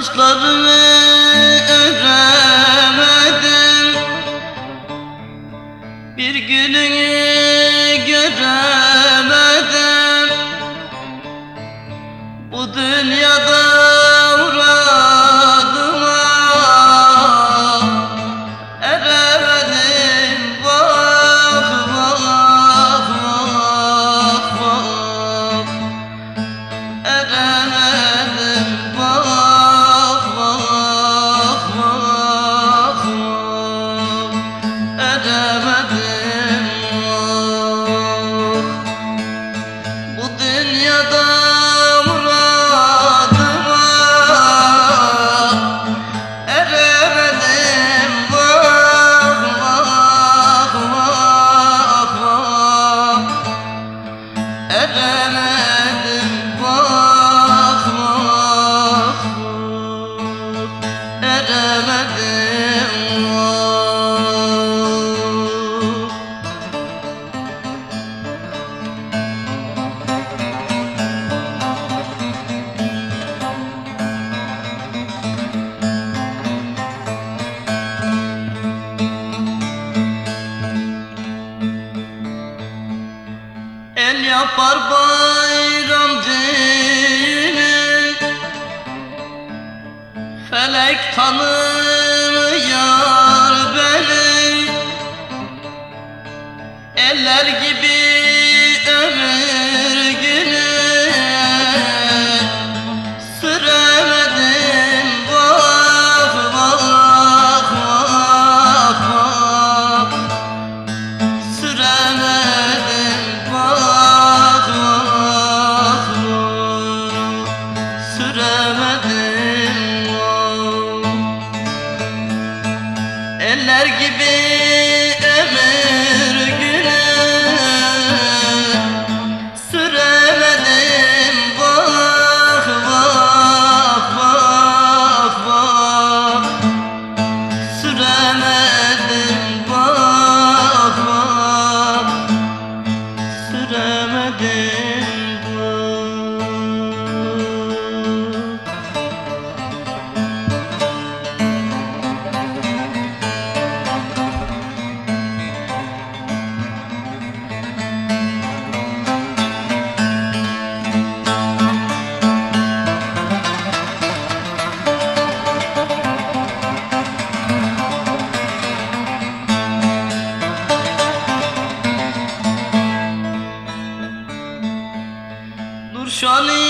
Saçlarını Let el yapar bayram düğünü Felek tanımıyor beni. Eller gibi Yeah. Surely